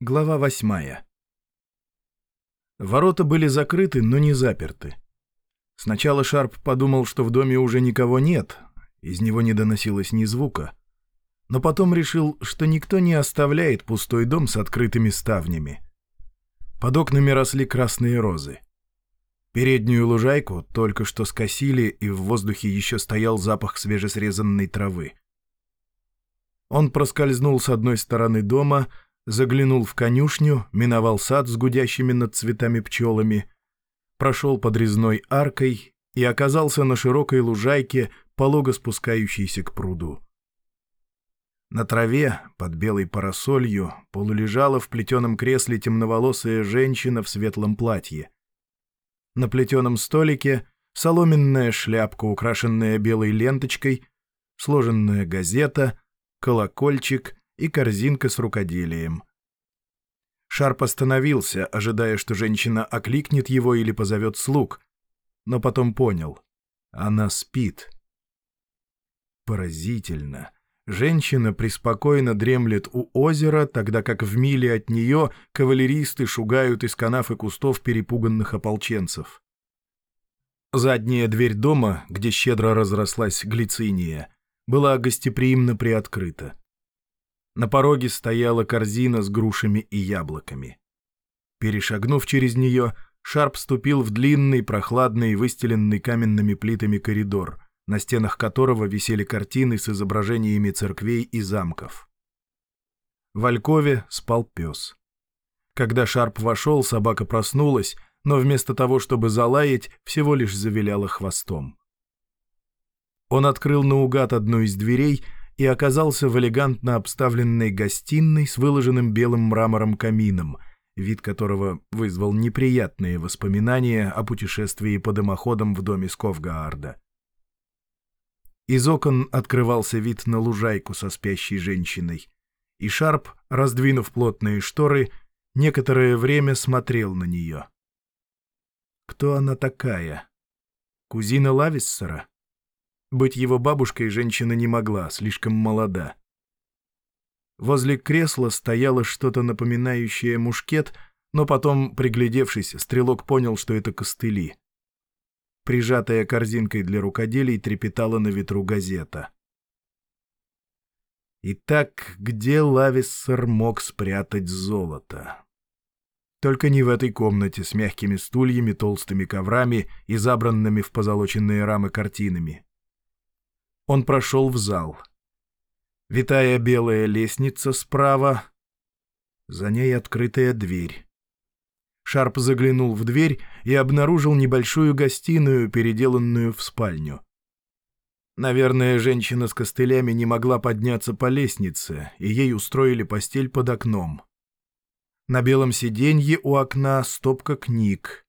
Глава восьмая. Ворота были закрыты, но не заперты. Сначала Шарп подумал, что в доме уже никого нет, из него не доносилось ни звука. Но потом решил, что никто не оставляет пустой дом с открытыми ставнями. Под окнами росли красные розы. Переднюю лужайку только что скосили, и в воздухе еще стоял запах свежесрезанной травы. Он проскользнул с одной стороны дома — заглянул в конюшню, миновал сад с гудящими над цветами пчелами, прошел под резной аркой и оказался на широкой лужайке, полого спускающейся к пруду. На траве, под белой парасолью, полулежала в плетеном кресле темноволосая женщина в светлом платье. На плетеном столике соломенная шляпка, украшенная белой ленточкой, сложенная газета, колокольчик и корзинка с рукоделием. Шарп остановился, ожидая, что женщина окликнет его или позовет слуг, но потом понял — она спит. Поразительно. Женщина преспокойно дремлет у озера, тогда как в миле от нее кавалеристы шугают из канав и кустов перепуганных ополченцев. Задняя дверь дома, где щедро разрослась глициния, была гостеприимно приоткрыта. На пороге стояла корзина с грушами и яблоками. Перешагнув через нее, Шарп ступил в длинный, прохладный, выстеленный каменными плитами коридор, на стенах которого висели картины с изображениями церквей и замков. В Алькове спал пес. Когда Шарп вошел, собака проснулась, но вместо того, чтобы залаять, всего лишь завиляла хвостом. Он открыл наугад одну из дверей — и оказался в элегантно обставленной гостиной с выложенным белым мрамором камином, вид которого вызвал неприятные воспоминания о путешествии по дымоходам в доме Сковгаарда. Из окон открывался вид на лужайку со спящей женщиной, и Шарп, раздвинув плотные шторы, некоторое время смотрел на нее. Кто она такая? Кузина Лависсера? Быть его бабушкой женщина не могла, слишком молода. Возле кресла стояло что-то напоминающее мушкет, но потом, приглядевшись, стрелок понял, что это костыли. Прижатая корзинкой для рукоделий трепетала на ветру газета. Итак, где Лависсер мог спрятать золото? Только не в этой комнате с мягкими стульями, толстыми коврами и забранными в позолоченные рамы картинами. Он прошел в зал. Витая белая лестница справа, за ней открытая дверь. Шарп заглянул в дверь и обнаружил небольшую гостиную, переделанную в спальню. Наверное, женщина с костылями не могла подняться по лестнице, и ей устроили постель под окном. На белом сиденье у окна стопка книг.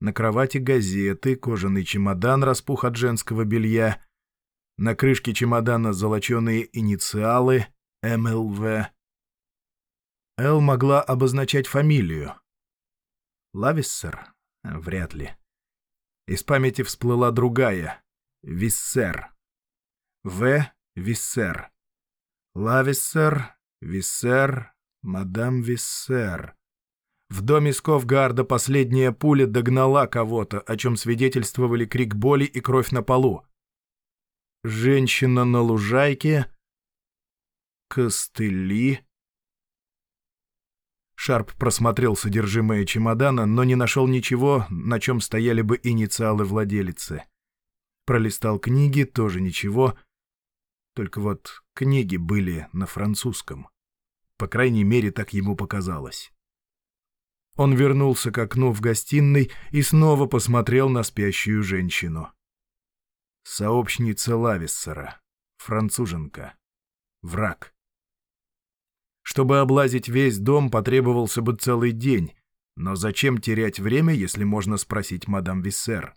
На кровати газеты, кожаный чемодан распух от женского белья — на крышке чемодана золоченые инициалы МЛВ. Л могла обозначать фамилию. Лависсер? Вряд ли. Из памяти всплыла другая. Виссер. В. Виссер. Лависсер, Виссер, мадам Виссер. В доме Сковгарда последняя пуля догнала кого-то, о чем свидетельствовали крик боли и кровь на полу. Женщина на лужайке. Костыли. Шарп просмотрел содержимое чемодана, но не нашел ничего, на чем стояли бы инициалы владелицы. Пролистал книги, тоже ничего. Только вот книги были на французском. По крайней мере, так ему показалось. Он вернулся к окну в гостиной и снова посмотрел на спящую женщину. Сообщница Лависсера. Француженка. Враг. Чтобы облазить весь дом, потребовался бы целый день. Но зачем терять время, если можно спросить мадам Виссер?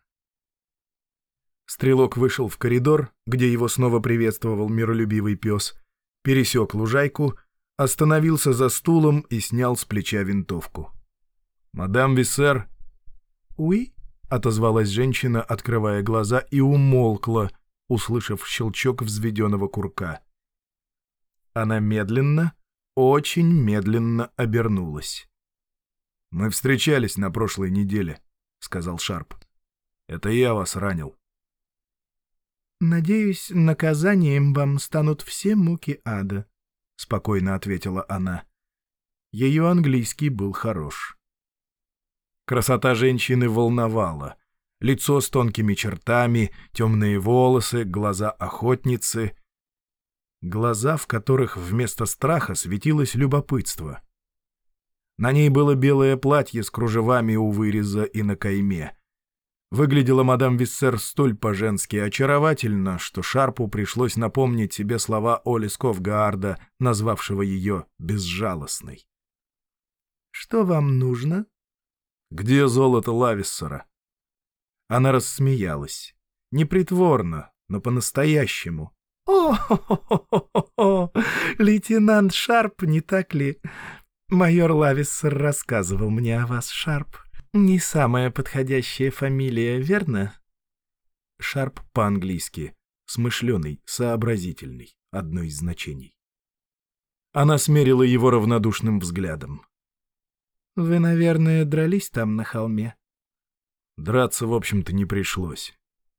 Стрелок вышел в коридор, где его снова приветствовал миролюбивый пес, пересек лужайку, остановился за стулом и снял с плеча винтовку. «Мадам Виссер?» «Уи?» — отозвалась женщина, открывая глаза, и умолкла, услышав щелчок взведенного курка. Она медленно, очень медленно обернулась. «Мы встречались на прошлой неделе», — сказал Шарп. «Это я вас ранил». «Надеюсь, наказанием вам станут все муки ада», — спокойно ответила она. Ее английский был хорош. Красота женщины волновала. Лицо с тонкими чертами, темные волосы, глаза охотницы. Глаза, в которых вместо страха светилось любопытство. На ней было белое платье с кружевами у выреза и на кайме. Выглядела мадам Виссер столь по-женски очаровательно, что Шарпу пришлось напомнить себе слова Оли Сковгаарда, назвавшего ее «безжалостной». «Что вам нужно?» «Где золото Лависсера?» Она рассмеялась. Непритворно, но по-настоящему. «О, -о, лейтенант Шарп, не так ли? Майор Лависсер рассказывал мне о вас, Шарп. Не самая подходящая фамилия, верно?» Шарп по-английски. Смышленый, сообразительный. Одно из значений. Она смерила его равнодушным взглядом. «Вы, наверное, дрались там на холме?» Драться, в общем-то, не пришлось.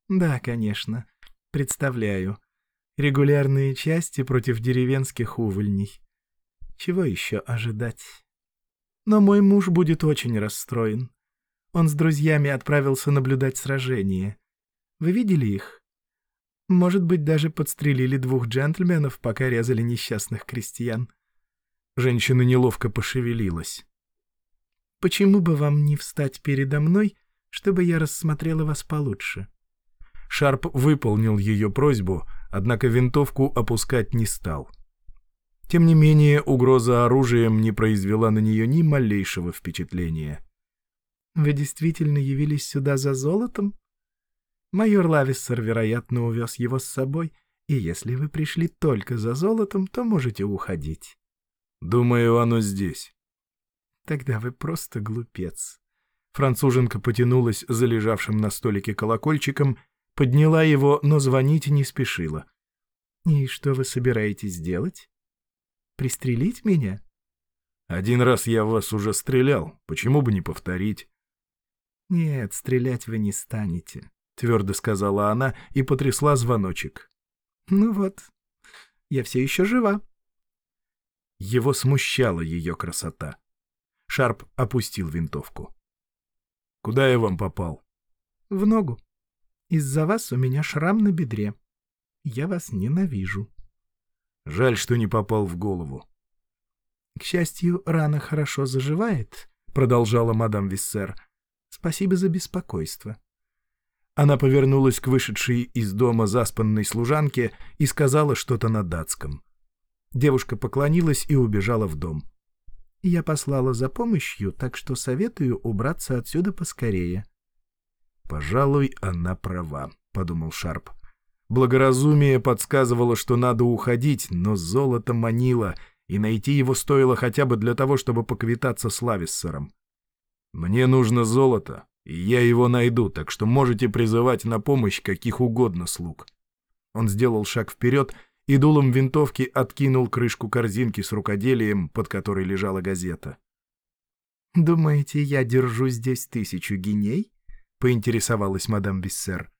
«Да, конечно. Представляю. Регулярные части против деревенских увольней. Чего еще ожидать? Но мой муж будет очень расстроен. Он с друзьями отправился наблюдать сражение. Вы видели их? Может быть, даже подстрелили двух джентльменов, пока резали несчастных крестьян. Женщина неловко пошевелилась. Почему бы вам не встать передо мной, чтобы я рассмотрела вас получше?» Шарп выполнил ее просьбу, однако винтовку опускать не стал. Тем не менее, угроза оружием не произвела на нее ни малейшего впечатления. «Вы действительно явились сюда за золотом? Майор Лависсер, вероятно, увез его с собой, и если вы пришли только за золотом, то можете уходить». «Думаю, оно здесь». Тогда вы просто глупец. Француженка потянулась за лежавшим на столике колокольчиком, подняла его, но звонить не спешила. «И что вы собираетесь делать? Пристрелить меня?» «Один раз я вас уже стрелял, почему бы не повторить?» «Нет, стрелять вы не станете», — твердо сказала она и потрясла звоночек. «Ну вот, я все еще жива». Его смущала ее красота. Шарп опустил винтовку. «Куда я вам попал?» «В ногу. Из-за вас у меня шрам на бедре. Я вас ненавижу». «Жаль, что не попал в голову». «К счастью, рана хорошо заживает», — продолжала мадам Виссер. «Спасибо за беспокойство». Она повернулась к вышедшей из дома заспанной служанке и сказала что-то на датском. Девушка поклонилась и убежала в дом. Я послала за помощью, так что советую убраться отсюда поскорее. «Пожалуй, она права», — подумал Шарп. Благоразумие подсказывало, что надо уходить, но золото манило, и найти его стоило хотя бы для того, чтобы поквитаться с Лависсером. «Мне нужно золото, и я его найду, так что можете призывать на помощь каких угодно слуг». Он сделал шаг вперед и дулом винтовки откинул крышку корзинки с рукоделием, под которой лежала газета. «Думаете, я держу здесь тысячу геней?» — поинтересовалась мадам Биссер.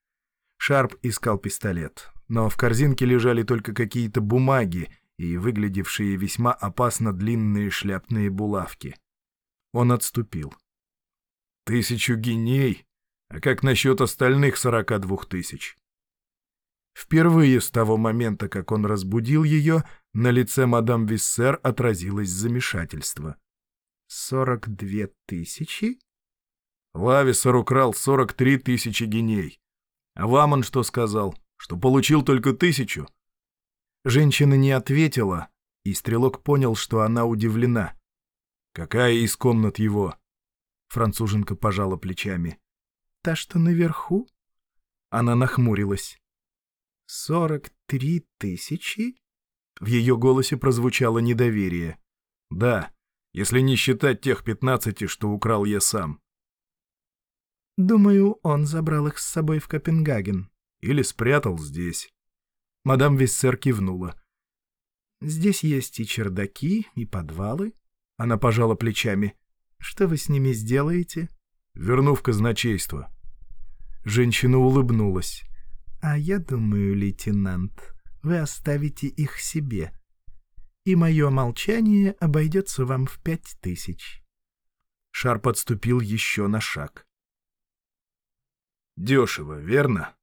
Шарп искал пистолет, но в корзинке лежали только какие-то бумаги и выглядевшие весьма опасно длинные шляпные булавки. Он отступил. «Тысячу геней? А как насчет остальных сорока двух тысяч?» Впервые с того момента, как он разбудил ее, на лице мадам Виссер отразилось замешательство. «Сорок две тысячи?» Лависер украл сорок три тысячи геней. А вам он что сказал? Что получил только тысячу? Женщина не ответила, и стрелок понял, что она удивлена. «Какая из комнат его?» Француженка пожала плечами. «Та, что наверху?» Она нахмурилась. «Сорок три тысячи?» В ее голосе прозвучало недоверие. «Да, если не считать тех пятнадцати, что украл я сам». «Думаю, он забрал их с собой в Копенгаген». «Или спрятал здесь». Мадам Виссер кивнула. Здесь есть и чердаки, и подвалы. Она пожала плечами. Что вы с ними сделаете? Верну в казначейство. Женщина улыбнулась. А я думаю, лейтенант, вы оставите их себе. И мое молчание обойдется вам в пять тысяч. Шарп отступил еще на шаг. «Дешево, верно?»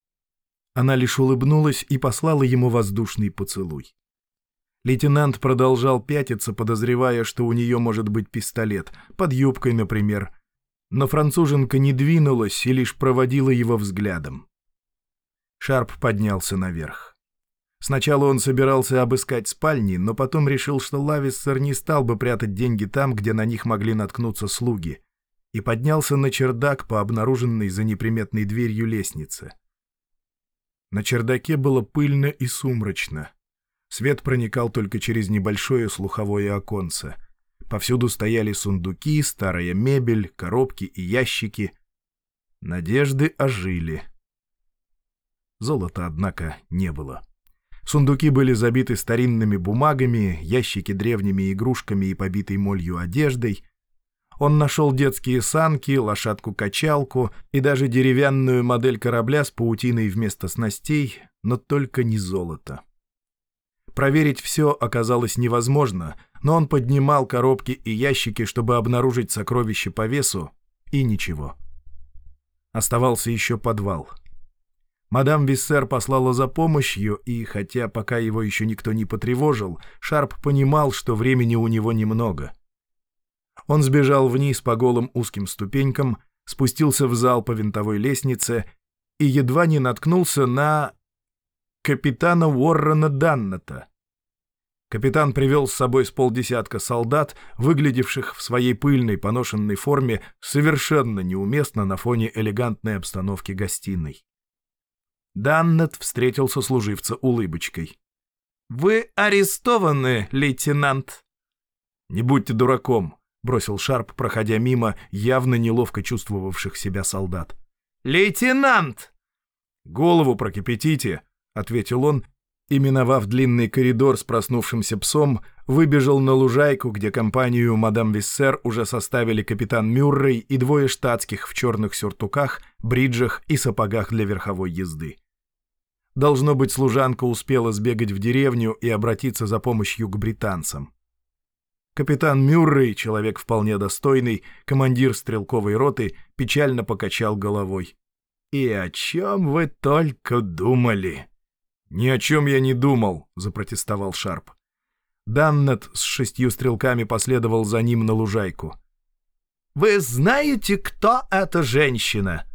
Она лишь улыбнулась и послала ему воздушный поцелуй. Лейтенант продолжал пятиться, подозревая, что у нее может быть пистолет, под юбкой, например. Но француженка не двинулась и лишь проводила его взглядом. Шарп поднялся наверх. Сначала он собирался обыскать спальни, но потом решил, что Лависсер не стал бы прятать деньги там, где на них могли наткнуться слуги, и поднялся на чердак по обнаруженной за неприметной дверью лестнице. На чердаке было пыльно и сумрачно. Свет проникал только через небольшое слуховое оконце. Повсюду стояли сундуки, старая мебель, коробки и ящики. Надежды ожили. Золота, однако, не было. Сундуки были забиты старинными бумагами, ящики древними игрушками и побитой молью одеждой. Он нашел детские санки, лошадку-качалку и даже деревянную модель корабля с паутиной вместо снастей, но только не золото. Проверить все оказалось невозможно, но он поднимал коробки и ящики, чтобы обнаружить сокровище по весу, и ничего. Оставался еще подвал. Мадам Виссер послала за помощью, и, хотя пока его еще никто не потревожил, Шарп понимал, что времени у него немного. Он сбежал вниз по голым узким ступенькам, спустился в зал по винтовой лестнице и едва не наткнулся на капитана Уоррена Данната. Капитан привел с собой с полдесятка солдат, выглядевших в своей пыльной поношенной форме совершенно неуместно на фоне элегантной обстановки гостиной. Даннет встретил сослуживца улыбочкой. «Вы арестованы, лейтенант!» «Не будьте дураком», — бросил Шарп, проходя мимо явно неловко чувствовавших себя солдат. «Лейтенант!» «Голову прокипятите», — ответил он, и, миновав длинный коридор с проснувшимся псом, выбежал на лужайку, где компанию мадам Виссер уже составили капитан Мюррей и двое штатских в черных сюртуках, бриджах и сапогах для верховой езды. Должно быть, служанка успела сбегать в деревню и обратиться за помощью к британцам. Капитан Мюррей, человек вполне достойный, командир стрелковой роты, печально покачал головой. «И о чем вы только думали?» «Ни о чем я не думал», — запротестовал Шарп. Даннет с шестью стрелками последовал за ним на лужайку. «Вы знаете, кто эта женщина?»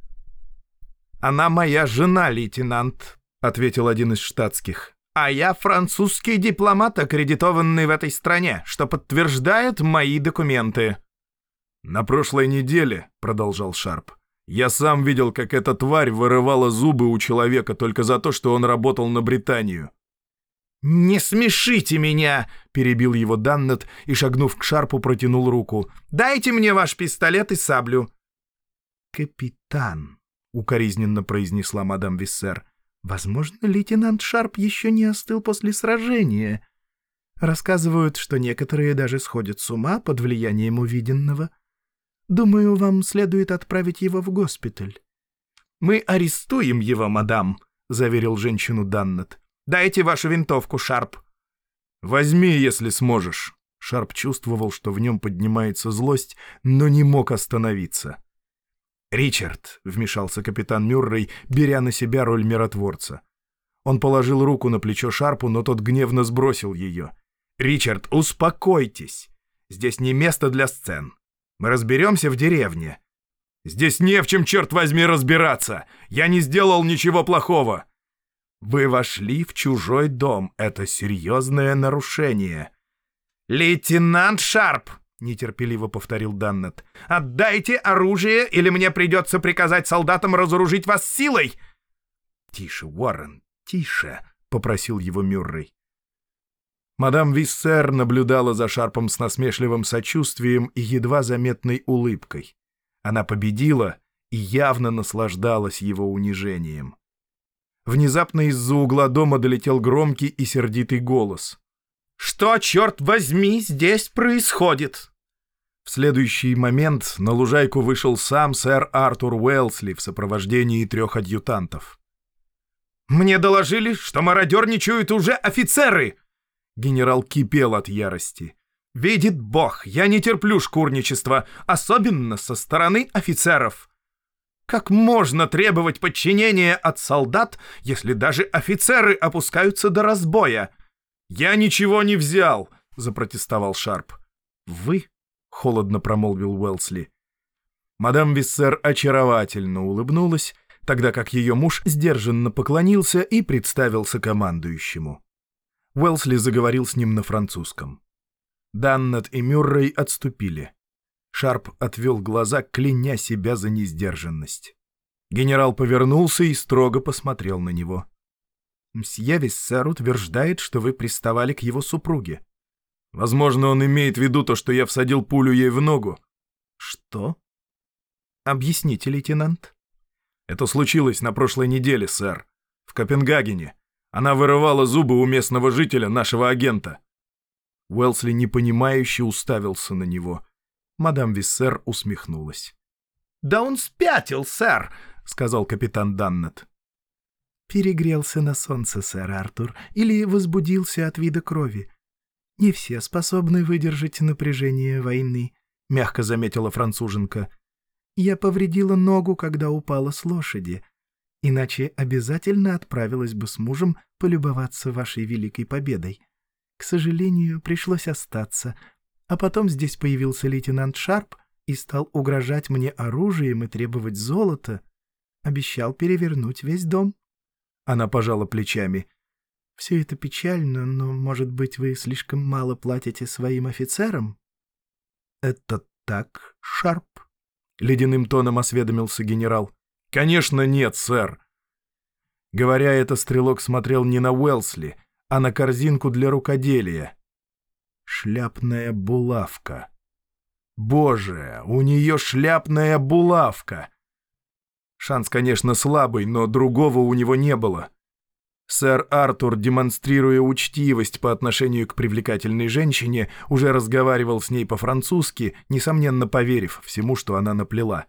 «Она моя жена, лейтенант», — ответил один из штатских. «А я французский дипломат, аккредитованный в этой стране, что подтверждает мои документы». «На прошлой неделе», — продолжал Шарп, я сам видел, как эта тварь вырывала зубы у человека только за то, что он работал на Британию. «Не смешите меня!» — перебил его Даннет и, шагнув к Шарпу, протянул руку. «Дайте мне ваш пистолет и саблю!» «Капитан!» — укоризненно произнесла мадам Виссер. «Возможно, лейтенант Шарп еще не остыл после сражения. Рассказывают, что некоторые даже сходят с ума под влиянием увиденного. Думаю, вам следует отправить его в госпиталь». «Мы арестуем его, мадам», — заверил женщину Даннет. «Дайте вашу винтовку, Шарп». «Возьми, если сможешь». Шарп чувствовал, что в нем поднимается злость, но не мог остановиться. «Ричард», — вмешался капитан Мюррей, беря на себя роль миротворца. Он положил руку на плечо Шарпу, но тот гневно сбросил ее. «Ричард, успокойтесь! Здесь не место для сцен. Мы разберемся в деревне». «Здесь не в чем, черт возьми, разбираться! Я не сделал ничего плохого!» «Вы вошли в чужой дом. Это серьезное нарушение». «Лейтенант Шарп!» — нетерпеливо повторил Даннет. «Отдайте оружие, или мне придется приказать солдатам разоружить вас силой!» «Тише, Уоррен, тише!» — попросил его Мюррей. Мадам Виссер наблюдала за Шарпом с насмешливым сочувствием и едва заметной улыбкой. Она победила и явно наслаждалась его унижением. Внезапно из-за угла дома долетел громкий и сердитый голос. Что, черт возьми, здесь происходит?» В следующий момент на лужайку вышел сам сэр Артур Уэлсли в сопровождении трех адъютантов. «Мне доложили, что мародерничают уже офицеры!» Генерал кипел от ярости. «Видит Бог, я не терплю шкурничества, особенно со стороны офицеров. Как можно требовать подчинения от солдат, если даже офицеры опускаются до разбоя?» «Я ничего не взял!» — запротестовал Шарп. «Вы?» — холодно промолвил Уэлсли. Мадам Виссер очаровательно улыбнулась, тогда как ее муж сдержанно поклонился и представился командующему. Уэлсли заговорил с ним на французском. Даннет и Мюррей отступили. Шарп отвел глаза, кляня себя за несдержанность. Генерал повернулся и строго посмотрел на него. «Мсье Виссер утверждает, что вы приставали к его супруге». «Возможно, он имеет в виду то, что я всадил пулю ей в ногу». «Что?» «Объясните, лейтенант». «Это случилось на прошлой неделе, сэр. В Копенгагене. Она вырывала зубы у местного жителя, нашего агента». Уэлсли непонимающе уставился на него. Мадам Виссер усмехнулась. «Да он спятил, сэр!» — сказал капитан Даннет. «Перегрелся на солнце, сэр Артур, или возбудился от вида крови. Не все способны выдержать напряжение войны», — мягко заметила француженка. «Я повредила ногу, когда упала с лошади, иначе обязательно отправилась бы с мужем полюбоваться вашей великой победой. К сожалению, пришлось остаться, а потом здесь появился лейтенант Шарп и стал угрожать мне оружием и требовать золота. Обещал перевернуть весь дом. Она пожала плечами. «Все это печально, но, может быть, вы слишком мало платите своим офицерам?» «Это так, Шарп?» — ледяным тоном осведомился генерал. «Конечно нет, сэр». Говоря это, стрелок смотрел не на Уэлсли, а на корзинку для рукоделия. Шляпная булавка. Боже, у нее шляпная булавка! Шанс, конечно, слабый, но другого у него не было. Сэр Артур, демонстрируя учтивость по отношению к привлекательной женщине, уже разговаривал с ней по-французски, несомненно поверив всему, что она наплела.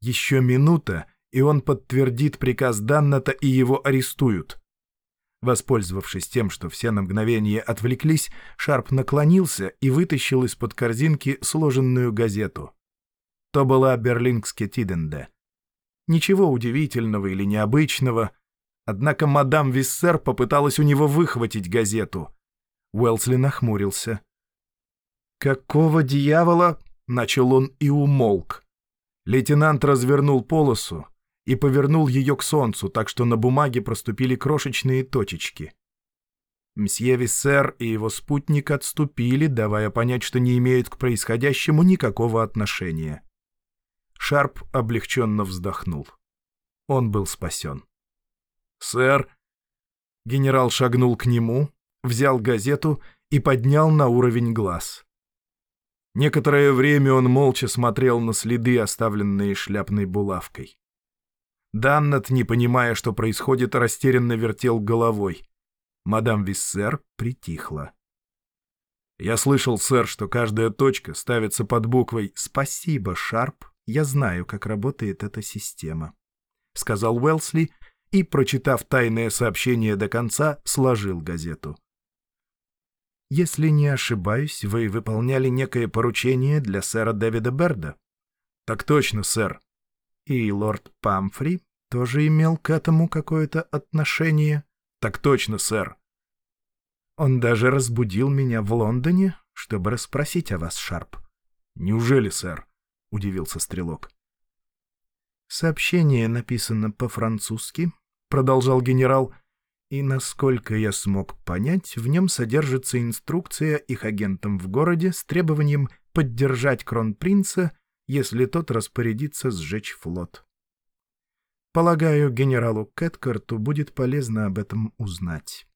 Еще минута, и он подтвердит приказ Данната, и его арестуют. Воспользовавшись тем, что все на мгновение отвлеклись, Шарп наклонился и вытащил из-под корзинки сложенную газету. То была Берлингске Тиденде. Ничего удивительного или необычного, однако мадам Виссер попыталась у него выхватить газету. Уэлсли нахмурился. «Какого дьявола?» — начал он и умолк. Лейтенант развернул полосу, и повернул ее к солнцу, так что на бумаге проступили крошечные точечки. Мсье Виссер и его спутник отступили, давая понять, что не имеют к происходящему никакого отношения. Шарп облегченно вздохнул. Он был спасен. «Сэр!» Генерал шагнул к нему, взял газету и поднял на уровень глаз. Некоторое время он молча смотрел на следы, оставленные шляпной булавкой. Даннет, не понимая, что происходит, растерянно вертел головой. Мадам Виссер притихла. «Я слышал, сэр, что каждая точка ставится под буквой «Спасибо, Шарп, я знаю, как работает эта система», — сказал Уэлсли и, прочитав тайное сообщение до конца, сложил газету. «Если не ошибаюсь, вы выполняли некое поручение для сэра Дэвида Берда?» «Так точно, сэр», и лорд Памфри тоже имел к этому какое-то отношение? Так точно, сэр. Он даже разбудил меня в Лондоне, чтобы расспросить о вас, Шарп. Неужели, сэр? Удивился стрелок. Сообщение написано по-французски, продолжал генерал, и, насколько я смог понять, в нем содержится инструкция их агентам в городе с требованием поддержать кронпринца если тот распорядится сжечь флот. Полагаю, генералу Кэткарту будет полезно об этом узнать.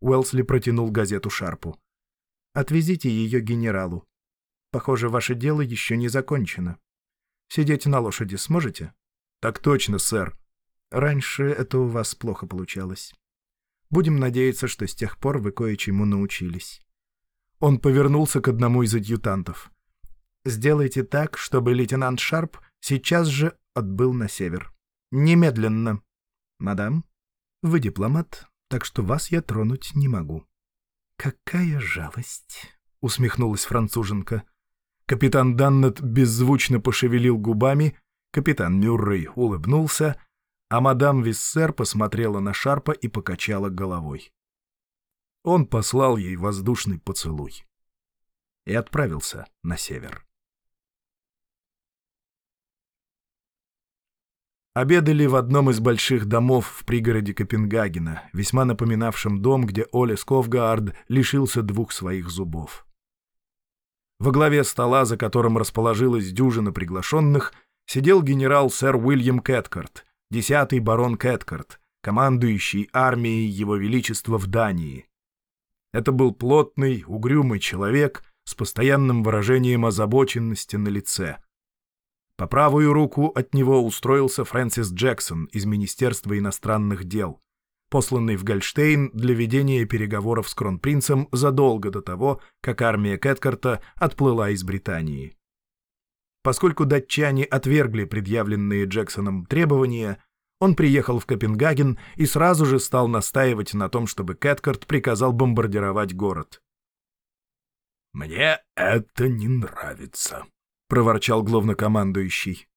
Уэлсли протянул газету Шарпу. «Отвезите ее генералу. Похоже, ваше дело еще не закончено. Сидеть на лошади сможете?» «Так точно, сэр. Раньше это у вас плохо получалось. Будем надеяться, что с тех пор вы кое-чему научились. Он повернулся к одному из адъютантов. «Сделайте так, чтобы лейтенант Шарп сейчас же отбыл на север. Немедленно. Мадам, вы дипломат, так что вас я тронуть не могу». «Какая жалость!» — усмехнулась француженка. Капитан Даннет беззвучно пошевелил губами, капитан Мюррей улыбнулся, а мадам Виссер посмотрела на Шарпа и покачала головой. Он послал ей воздушный поцелуй и отправился на север. Обедали в одном из больших домов в пригороде Копенгагена, весьма напоминавшем дом, где Оле Сковгаард лишился двух своих зубов. Во главе стола, за которым расположилась дюжина приглашенных, сидел генерал сэр Уильям Кэткарт, десятый барон Кэткарт, командующий армией Его Величества в Дании. Это был плотный, угрюмый человек с постоянным выражением озабоченности на лице. По правую руку от него устроился Фрэнсис Джексон из Министерства иностранных дел, посланный в Гольштейн для ведения переговоров с кронпринцем задолго до того, как армия Кэткарта отплыла из Британии. Поскольку датчане отвергли предъявленные Джексоном требования, он приехал в Копенгаген и сразу же стал настаивать на том, чтобы Кэткарт приказал бомбардировать город. «Мне это не нравится», — проворчал главнокомандующий.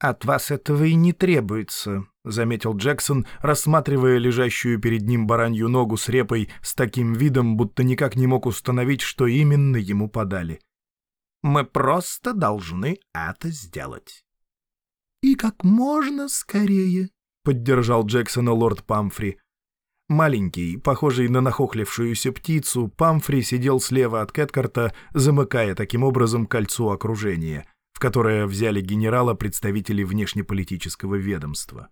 «От вас этого и не требуется», — заметил Джексон, рассматривая лежащую перед ним баранью ногу с репой с таким видом, будто никак не мог установить, что именно ему подали. «Мы просто должны это сделать». «И как можно скорее», — поддержал Джексона лорд Памфри. Маленький, похожий на нахохлившуюся птицу, Памфри сидел слева от Кэткарта, замыкая таким образом кольцо окружения — в которое взяли генерала представители внешнеполитического ведомства.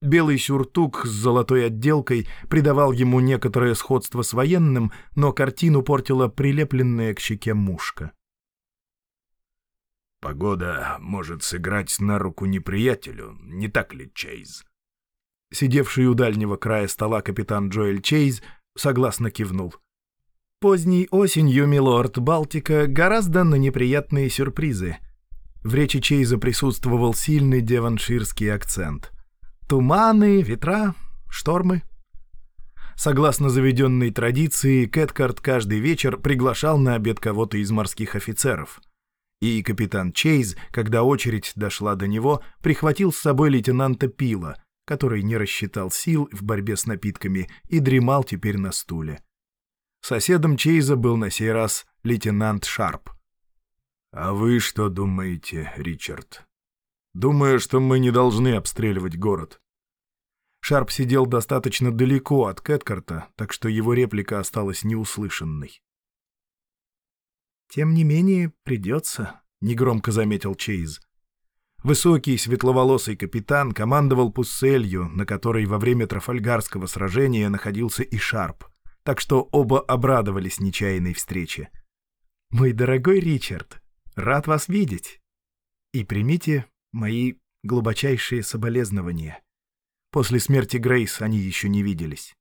Белый сюртук с золотой отделкой придавал ему некоторое сходство с военным, но картину портила прилепленная к щеке мушка. «Погода может сыграть на руку неприятелю, не так ли, Чейз?» Сидевший у дальнего края стола капитан Джоэль Чейз согласно кивнул. Поздней осенью, милорд, Балтика гораздо на неприятные сюрпризы. В речи Чейза присутствовал сильный деванширский акцент. Туманы, ветра, штормы. Согласно заведенной традиции, Кэткарт каждый вечер приглашал на обед кого-то из морских офицеров. И капитан Чейз, когда очередь дошла до него, прихватил с собой лейтенанта Пила, который не рассчитал сил в борьбе с напитками и дремал теперь на стуле. Соседом Чейза был на сей раз лейтенант Шарп. «А вы что думаете, Ричард?» «Думаю, что мы не должны обстреливать город». Шарп сидел достаточно далеко от Кэткарта, так что его реплика осталась неуслышанной. «Тем не менее, придется», — негромко заметил Чейз. Высокий, светловолосый капитан командовал пусселью, на которой во время Трафальгарского сражения находился и Шарп так что оба обрадовались нечаянной встрече. «Мой дорогой Ричард, рад вас видеть. И примите мои глубочайшие соболезнования. После смерти Грейс они еще не виделись.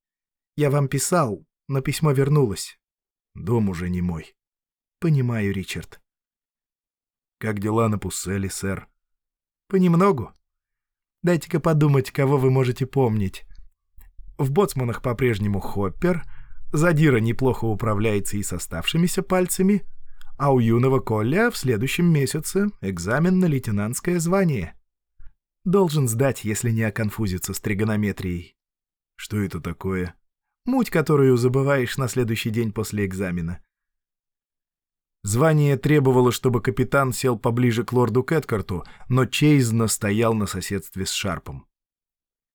Я вам писал, но письмо вернулось. Дом уже не мой. Понимаю, Ричард. Как дела на Пусселе, сэр? Понемногу. Дайте-ка подумать, кого вы можете помнить. В боцманах по-прежнему Хоппер — Задира неплохо управляется и с оставшимися пальцами, а у юного Колля в следующем месяце экзамен на лейтенантское звание. Должен сдать, если не оконфузится с тригонометрией. Что это такое? Муть, которую забываешь на следующий день после экзамена. Звание требовало, чтобы капитан сел поближе к лорду Кэткарту, но Чейз настоял на соседстве с Шарпом.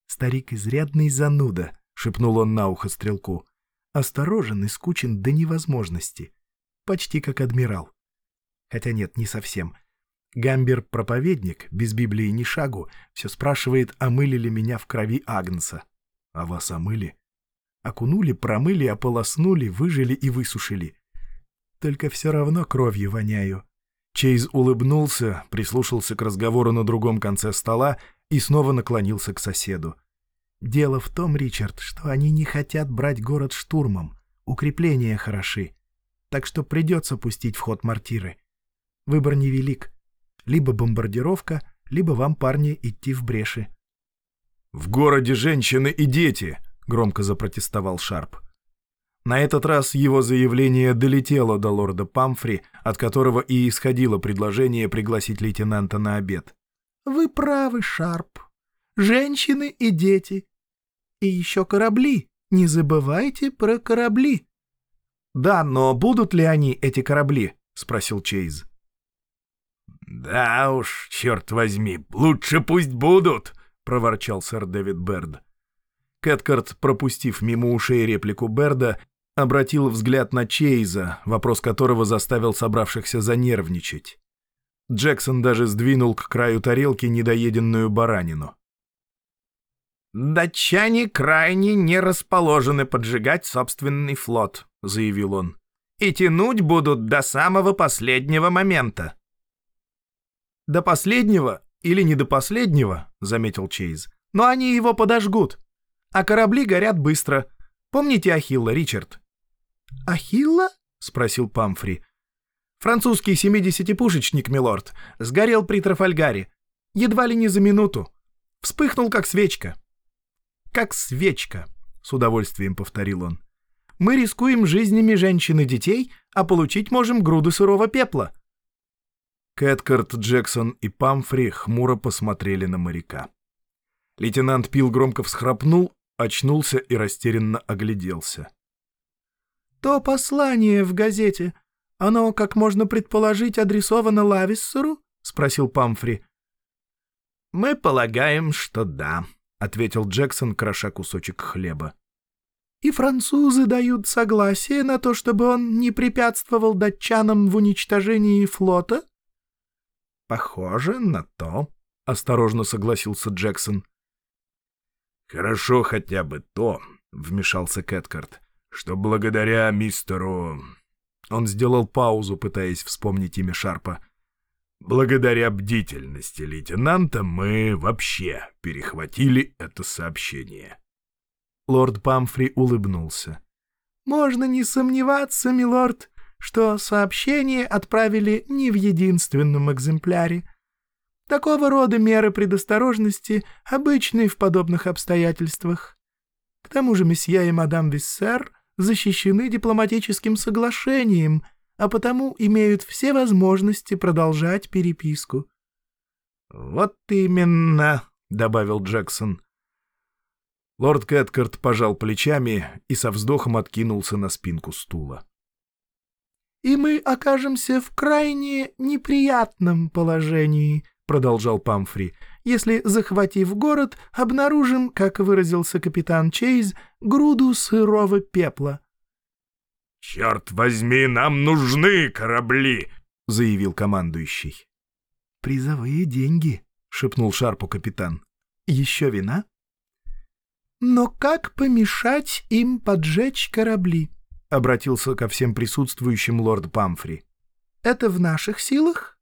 «Старик изрядный зануда», — шепнул он на ухо стрелку осторожен и скучен до невозможности. Почти как адмирал. Хотя нет, не совсем. Гамбер — проповедник, без Библии ни шагу, все спрашивает, омыли ли меня в крови Агнца. А вас омыли? Окунули, промыли, ополоснули, выжили и высушили. Только все равно кровью воняю. Чейз улыбнулся, прислушался к разговору на другом конце стола и снова наклонился к соседу. Дело в том, Ричард, что они не хотят брать город штурмом. Укрепления хороши. так что придется пустить в ход мортиры. Выбор невелик. Либо бомбардировка, либо вам, парни, идти в бреши. «В городе женщины и дети!» — громко запротестовал Шарп. На этот раз его заявление долетело до лорда Памфри, от которого и исходило предложение пригласить лейтенанта на обед. «Вы правы, Шарп. Женщины и дети. И еще корабли. Не забывайте про корабли». «Да, но будут ли они, эти корабли?» — спросил Чейз. «Да уж, черт возьми, лучше пусть будут!» — проворчал сэр Дэвид Берд. Кэткарт, пропустив мимо ушей реплику Берда, обратил взгляд на Чейза, вопрос которого заставил собравшихся занервничать. Джексон даже сдвинул к краю тарелки недоеденную баранину. «Датчане крайне не расположены поджигать собственный флот», — заявил он. «И тянуть будут до самого последнего момента». «До последнего или не до последнего», — заметил Чейз. «Но они его подожгут. А корабли горят быстро. Помните Ахилла, Ричард?» «Ахилла?» — спросил Памфри. «Французский семидесятипушечник, милорд, сгорел при Трафальгаре. Едва ли не за минуту. Вспыхнул, как свечка». «Как свечка», — с удовольствием повторил он. «Мы рискуем жизнями женщин и детей, а получить можем груду сырого пепла». Кэткарт, Джексон и Памфри хмуро посмотрели на моряка. Лейтенант Пил громко всхрапнул, очнулся и растерянно огляделся. «То послание в газете, оно, как можно предположить, адресовано Лависсеру?» — спросил Памфри. «Мы полагаем, что да», — ответил Джексон, кроша кусочек хлеба. «И французы дают согласие на то, чтобы он не препятствовал датчанам в уничтожении флота?» «Похоже на то», — осторожно согласился Джексон. «Хорошо хотя бы то», — вмешался Кэткарт, «что благодаря мистеру...» Он сделал паузу, пытаясь вспомнить имя Шарпа. «Благодаря бдительности лейтенанта мы вообще перехватили это сообщение». Лорд Памфри улыбнулся. «Можно не сомневаться, милорд, что сообщение отправили не в единственном экземпляре. Такого рода меры предосторожности обычны в подобных обстоятельствах. К тому же месье и мадам Виссер защищены дипломатическим соглашением, а потому имеют все возможности продолжать переписку. «Вот именно», — добавил Джексон. Лорд Кэткарт пожал плечами и со вздохом откинулся на спинку стула и мы окажемся в крайне неприятном положении», — продолжал Памфри, «если, захватив город, обнаружим, как выразился капитан Чейз, груду сырого пепла». «Черт возьми, нам нужны корабли!» — заявил командующий. «Призовые деньги», — шепнул Шарпу капитан. «Еще вина?» «Но как помешать им поджечь корабли?» — обратился ко всем присутствующим лорд Памфри. «Это в наших силах?»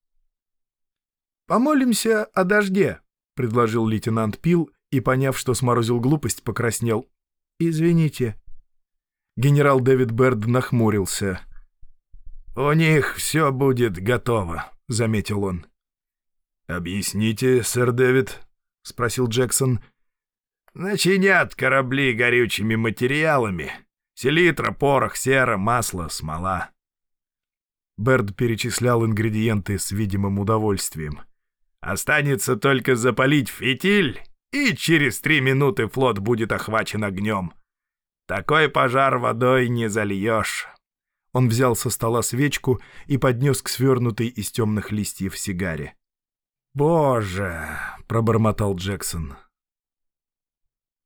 «Помолимся о дожде», — предложил лейтенант Пил и, поняв, что сморозил глупость, покраснел. «Извините». Генерал Дэвид Берд нахмурился. «У них все будет готово», — заметил он. «Объясните, сэр Дэвид», — спросил Джексон. «Начинят корабли горючими материалами», Селитра, порох, сера, масло, смола. Берд перечислял ингредиенты с видимым удовольствием. «Останется только запалить фитиль, и через три минуты флот будет охвачен огнем. Такой пожар водой не зальешь». Он взял со стола свечку и поднес к свернутой из темных листьев сигаре. «Боже!» — пробормотал Джексон.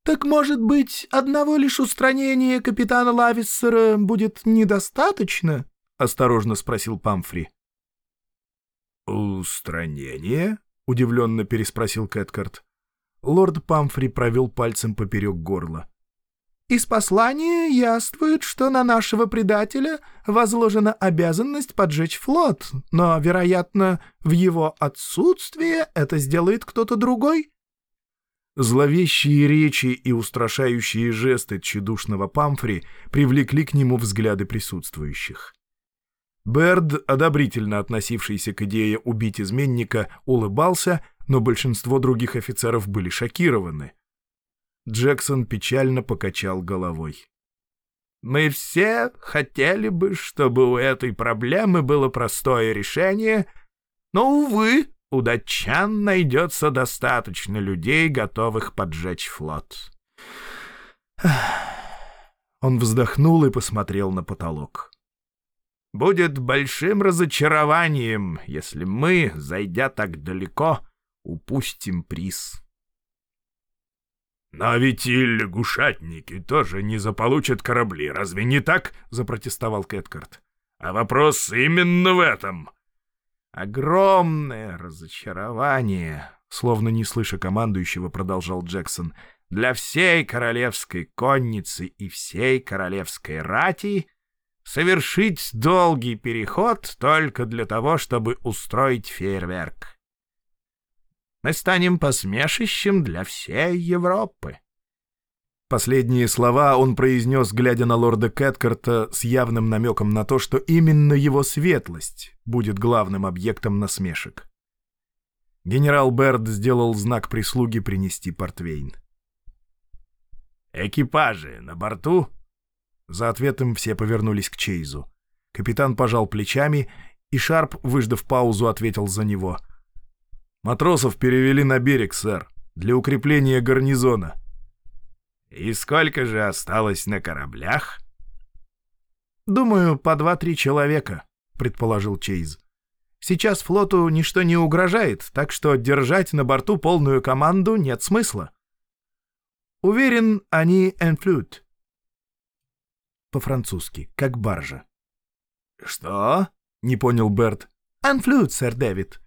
«Так, может быть, одного лишь устранения капитана Лависсера будет недостаточно?» — осторожно спросил Памфри. «Устранение?» — удивленно переспросил Кэткарт. Лорд Памфри провел пальцем поперек горла. «Из послания яствует, что на нашего предателя возложена обязанность поджечь флот, но, вероятно, в его отсутствие это сделает кто-то другой». Зловещие речи и устрашающие жесты тщедушного Памфри привлекли к нему взгляды присутствующих. Берд, одобрительно относившийся к идее убить изменника, улыбался, но большинство других офицеров были шокированы. Джексон печально покачал головой. «Мы все хотели бы, чтобы у этой проблемы было простое решение, но, увы, у датчан найдется достаточно людей, готовых поджечь флот». Он вздохнул и посмотрел на потолок. Будет большим разочарованием, если мы, зайдя так далеко, упустим приз. «Но ведь и лягушатники тоже не заполучат корабли, разве не так?» — запротестовал Кэткарт. «А вопрос именно в этом». «Огромное разочарование», — словно не слыша командующего, продолжал Джексон, «для всей королевской конницы и всей королевской рати — совершить долгий переход только для того, чтобы устроить фейерверк. Мы станем посмешищем для всей Европы. Последние слова он произнес, глядя на лорда Кэткарта, с явным намеком на то, что именно его светлость будет главным объектом насмешек. Генерал Берд сделал знак прислуги принести портвейн. «Экипажи на борту?» За ответом все повернулись к Чейзу. Капитан пожал плечами, и Шарп, выждав паузу, ответил за него. «Матросов перевели на берег, сэр, для укрепления гарнизона». «И сколько же осталось на кораблях?» «Думаю, по два-три человека», — предположил Чейз. «Сейчас флоту ничто не угрожает, так что держать на борту полную команду нет смысла. Уверен, они энфлют по-французски, как баржа. «Что?» — не понял Берт. «Анфлют, сэр Дэвид.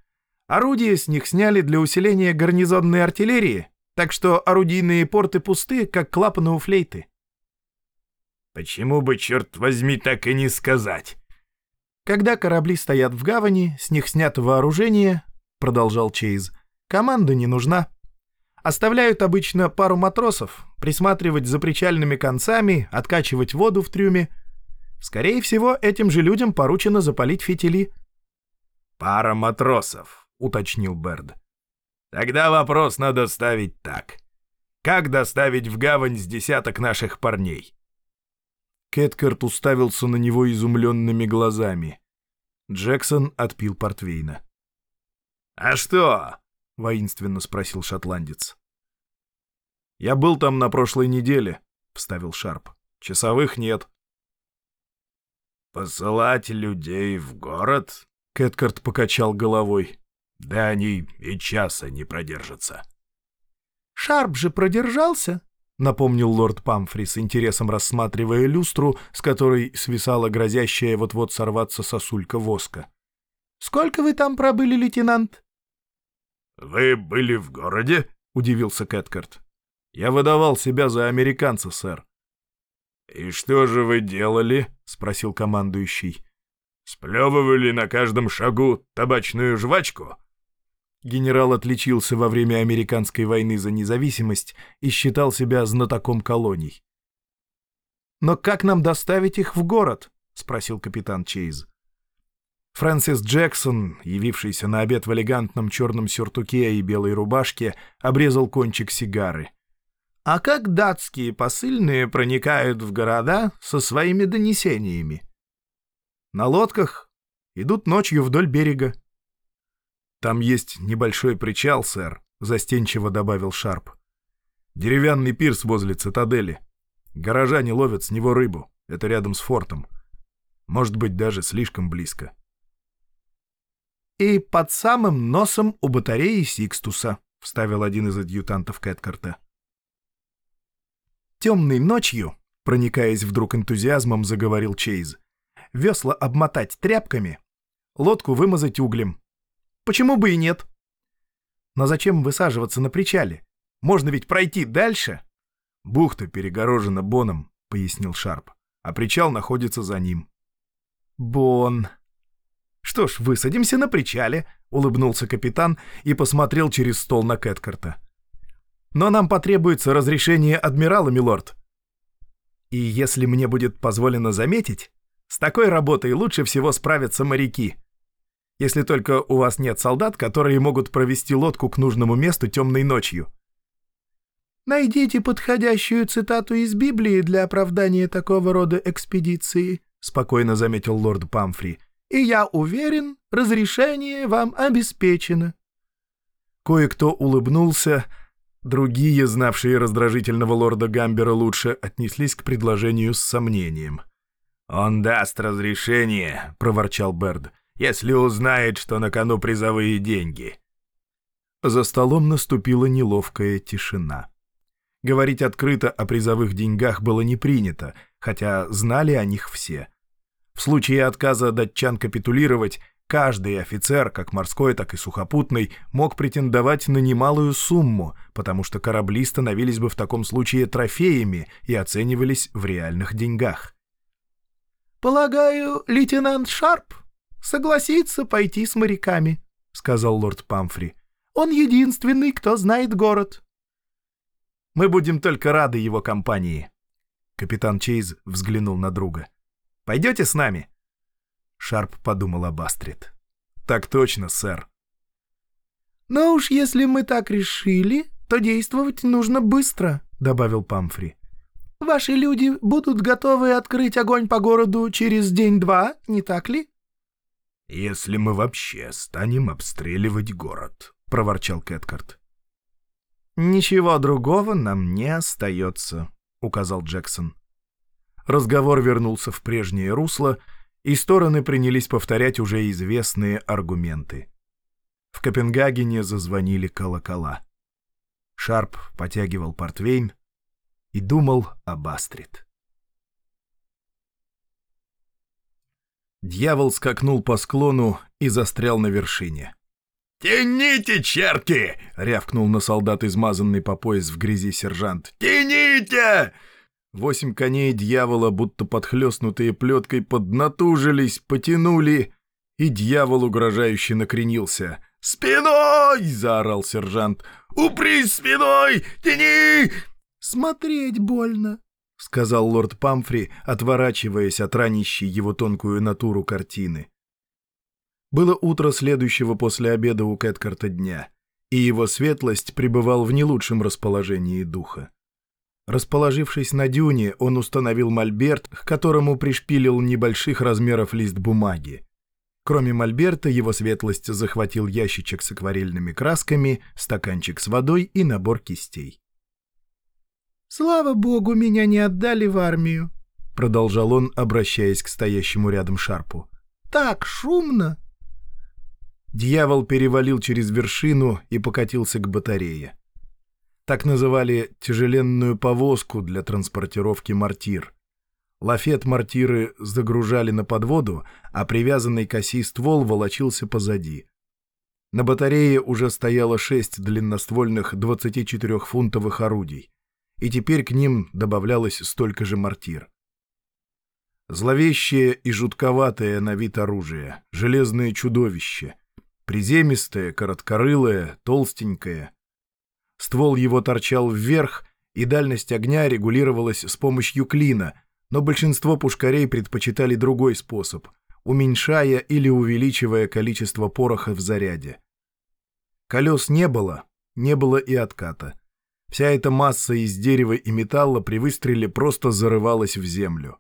Орудия с них сняли для усиления гарнизонной артиллерии, так что орудийные порты пусты, как клапаны у флейты». «Почему бы, черт возьми, так и не сказать?» «Когда корабли стоят в гавани, с них снято вооружение», — продолжал Чейз, — «команда не нужна». Оставляют обычно пару матросов, присматривать за причальными концами, откачивать воду в трюме. Скорее всего, этим же людям поручено запалить фитили. «Пара матросов», — уточнил Берд. «Тогда вопрос надо ставить так. Как доставить в гавань с десяток наших парней?» Кэткарт уставился на него изумленными глазами. Джексон отпил портвейна. «А что?» — воинственно спросил шотландец. «Я был там на прошлой неделе», — вставил Шарп. «Часовых нет». «Посылать людей в город?» — Кэткарт покачал головой. «Да они и часа не продержатся». «Шарп же продержался», — напомнил лорд Памфри с интересом рассматривая люстру, с которой свисала грозящая вот-вот сорваться сосулька воска. «Сколько вы там пробыли, лейтенант?» «Вы были в городе?» — удивился Кэткарт. «Я выдавал себя за американца, сэр». «И что же вы делали?» — спросил командующий. «Сплевывали на каждом шагу табачную жвачку?» Генерал отличился во время американской войны за независимость и считал себя знатоком колоний. «Но как нам доставить их в город?» — спросил капитан Чейз. Фрэнсис Джексон, явившийся на обед в элегантном черном сюртуке и белой рубашке, обрезал кончик сигары. «А как датские посыльные проникают в города со своими донесениями?» «На лодках. Идут ночью вдоль берега». «Там есть небольшой причал, сэр», — застенчиво добавил Шарп. «Деревянный пирс возле цитадели. Горожане ловят с него рыбу. Это рядом с фортом. Может быть, даже слишком близко» и под самым носом у батареи Сикстуса», — вставил один из адъютантов Кэткарта. «Темной ночью», — проникаясь вдруг энтузиазмом, заговорил Чейз, — «весла обмотать тряпками, лодку вымазать углем. Почему бы и нет? Но зачем высаживаться на причале? Можно ведь пройти дальше». «Бухта перегорожена боном», — пояснил Шарп, — «а причал находится за ним». «Бон», «Что ж, высадимся на причале», — улыбнулся капитан и посмотрел через стол на Кэткарта. «Но нам потребуется разрешение адмирала, милорд». «И если мне будет позволено заметить», — С такой работой лучше всего справятся моряки. Если только у вас нет солдат, которые могут провести лодку к нужному месту темной ночью. «Найдите подходящую цитату из Библии для оправдания такого рода экспедиции», — спокойно заметил лорд Памфри. «И я уверен, разрешение вам обеспечено». Кое-кто улыбнулся, другие, знавшие раздражительного лорда Гамбера лучше, отнеслись к предложению с сомнением. «Он даст разрешение», — проворчал Берд, — «если узнает, что на кону призовые деньги». За столом наступила неловкая тишина. Говорить открыто о призовых деньгах было не принято, хотя знали о них все. В случае отказа датчан капитулировать, каждый офицер, как морской, так и сухопутный, мог претендовать на немалую сумму, потому что корабли становились бы в таком случае трофеями и оценивались в реальных деньгах. «Полагаю, лейтенант Шарп согласится пойти с моряками», — сказал лорд Памфри. «Он единственный, кто знает город». Мы будем только рады его компании». Капитан Чейз взглянул на друга. «Пойдете с нами?» Шарп подумал об Астрид. «Так точно, сэр». «Но уж если мы так решили, то действовать нужно быстро», — добавил Памфри. «Ваши люди будут готовы открыть огонь по городу через день-два, не так ли?» «Если мы вообще станем обстреливать город», — проворчал Кэткарт. «Ничего другого нам не остается», — указал Джексон. Разговор вернулся в прежнее русло, и стороны принялись повторять уже известные аргументы. В Копенгагене зазвонили колокола. Шарп потягивал портвейн и думал об Астрид. Дьявол скакнул по склону и застрял на вершине. «Тяните, черти!» — рявкнул на солдат измазанный по пояс в грязи сержант. «Тяните!» Восемь коней дьявола, будто подхлестнутые плеткой, поднатужились, потянули, и дьявол угрожающе накренился. «Спиной!» — заорал сержант. «Упрись спиной! Тяни!» «Смотреть больно!» — сказал лорд Памфри, отворачиваясь от ранящей его тонкую натуру картины. Было утро следующего после обеда у Кэткарта дня, и его светлость пребывал в не лучшем расположении духа. Расположившись на дюне, он установил мольберт, к которому пришпилил небольших размеров лист бумаги. Кроме мольберта, его светлость захватил ящичек с акварельными красками, стаканчик с водой и набор кистей. «Слава богу, меня не отдали в армию», — продолжал он, обращаясь к стоящему рядом Шарпу. «Так шумно!» Дьявол перевалил через вершину и покатился к батарее. Так называли тяжеленную повозку для транспортировки мортир. Лафет мортиры загружали на подводу, а привязанный к оси ствол волочился позади. На батарее уже стояло шесть длинноствольных 24-фунтовых орудий, и теперь к ним добавлялось столько же мортир. Зловещее и жутковатое на вид оружие, железное чудовище — Приземистое, короткорылое, толстенькое. Ствол его торчал вверх, и дальность огня регулировалась с помощью клина, но большинство пушкарей предпочитали другой способ, уменьшая или увеличивая количество пороха в заряде. Колес не было, не было и отката. Вся эта масса из дерева и металла при выстреле просто зарывалась в землю.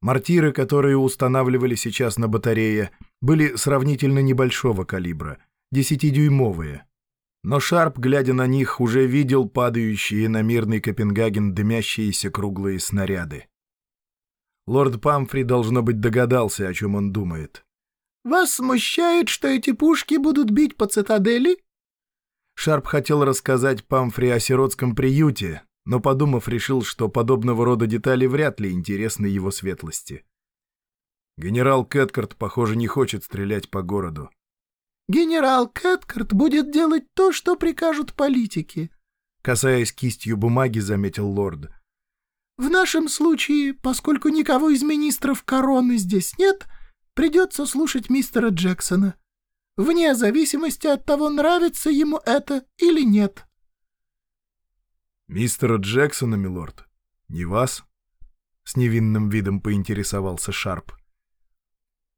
Мортиры, которые устанавливали сейчас на батарее, были сравнительно небольшого калибра, десятидюймовые. Но Шарп, глядя на них, уже видел падающие на мирный Копенгаген дымящиеся круглые снаряды. Лорд Памфри, должно быть, догадался, о чем он думает. «Вас смущает, что эти пушки будут бить по цитадели?» Шарп хотел рассказать Памфри о сиротском приюте, но, подумав, решил, что подобного рода детали вряд ли интересны его светлости. Генерал Кэткарт, похоже, не хочет стрелять по городу. «Генерал Кэткарт будет делать то, что прикажут политики», касаясь кистью бумаги, заметил лорд. «В нашем случае, поскольку никого из министров короны здесь нет, придется слушать мистера Джексона, вне зависимости от того, нравится ему это или нет». «Мистера Джексона, милорд? Не вас?» с невинным видом поинтересовался Шарп.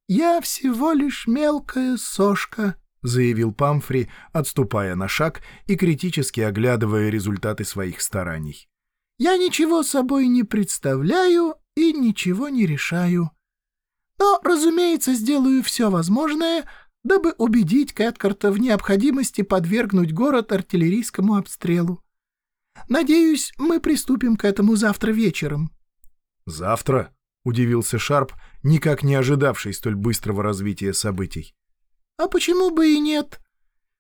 «Я всего лишь мелкая сошка», — заявил Памфри, отступая на шаг и критически оглядывая результаты своих стараний. «Я ничего собой не представляю и ничего не решаю. Но, разумеется, сделаю все возможное, дабы убедить Кэткарта в необходимости подвергнуть город артиллерийскому обстрелу. Надеюсь, мы приступим к этому завтра вечером». «Завтра?» — удивился Шарп, никак не ожидавший столь быстрого развития событий. «А почему бы и нет?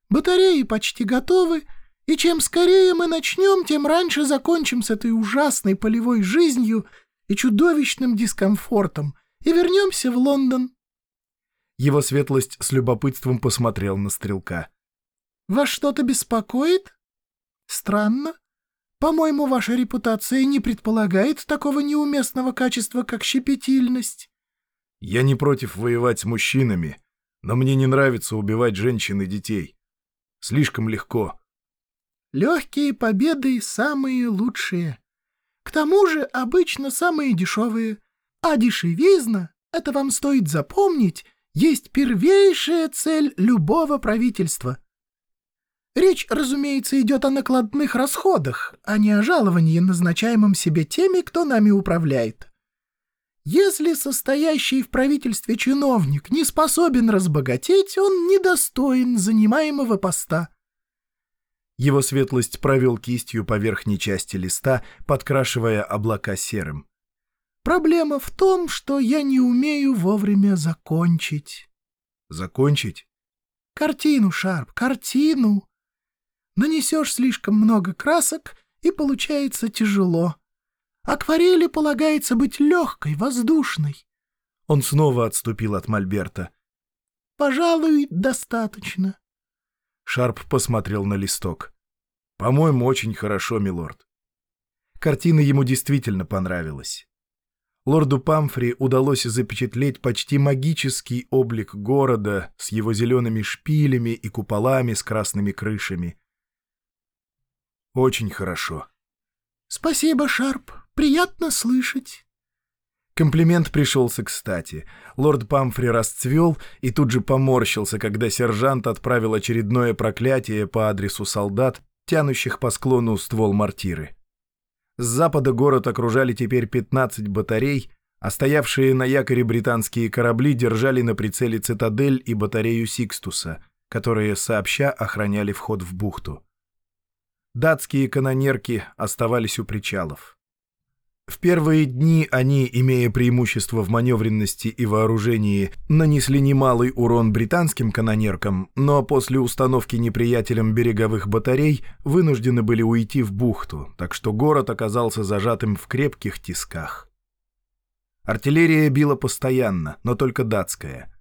Батареи почти готовы, и чем скорее мы начнем, тем раньше закончим с этой ужасной полевой жизнью и чудовищным дискомфортом и вернемся в Лондон». Его светлость с любопытством посмотрел на стрелка. «Вас что-то беспокоит? Странно. По-моему, ваша репутация не предполагает такого неуместного качества, как щепетильность». «Я не против воевать с мужчинами, но мне не нравится убивать женщин и детей. Слишком легко». «Легкие победы самые лучшие. К тому же обычно самые дешевые. А дешевизна, это вам стоит запомнить, есть первейшая цель любого правительства». Речь, разумеется, идет о накладных расходах, а не о жаловании, назначаемом себе теми, кто нами управляет. Если состоящий в правительстве чиновник не способен разбогатеть, он недостоин занимаемого поста. Его светлость провел кистью по верхней части листа, подкрашивая облака серым. «Проблема в том, что я не умею вовремя закончить». «Закончить?» «Картину, Шарп, картину. Нанесешь слишком много красок, и получается тяжело. Акварели полагается быть легкой, воздушной. Он снова отступил от Мольберта. «Пожалуй, достаточно». Шарп посмотрел на листок. «По-моему, очень хорошо, милорд». Картина ему действительно понравилась. Лорду Памфри удалось запечатлеть почти магический облик города с его зелеными шпилями и куполами с красными крышами. Очень хорошо. Спасибо, Шарп. Приятно слышать. Комплимент пришелся кстати. Лорд Памфри расцвел и тут же поморщился, когда сержант отправил очередное проклятие по адресу солдат, тянущих по склону ствол мортиры. С запада город окружали теперь 15 батарей, а стоявшие на якоре британские корабли держали на прицеле цитадель и батарею Сикстуса, которые сообща охраняли вход в бухту. Датские канонерки оставались у причалов. В первые дни они, имея преимущество в маневренности и вооружении, нанесли немалый урон британским канонеркам, но после установки неприятелем береговых батарей вынуждены были уйти в бухту, так что город оказался зажатым в крепких тисках. Артиллерия била постоянно, но только датская.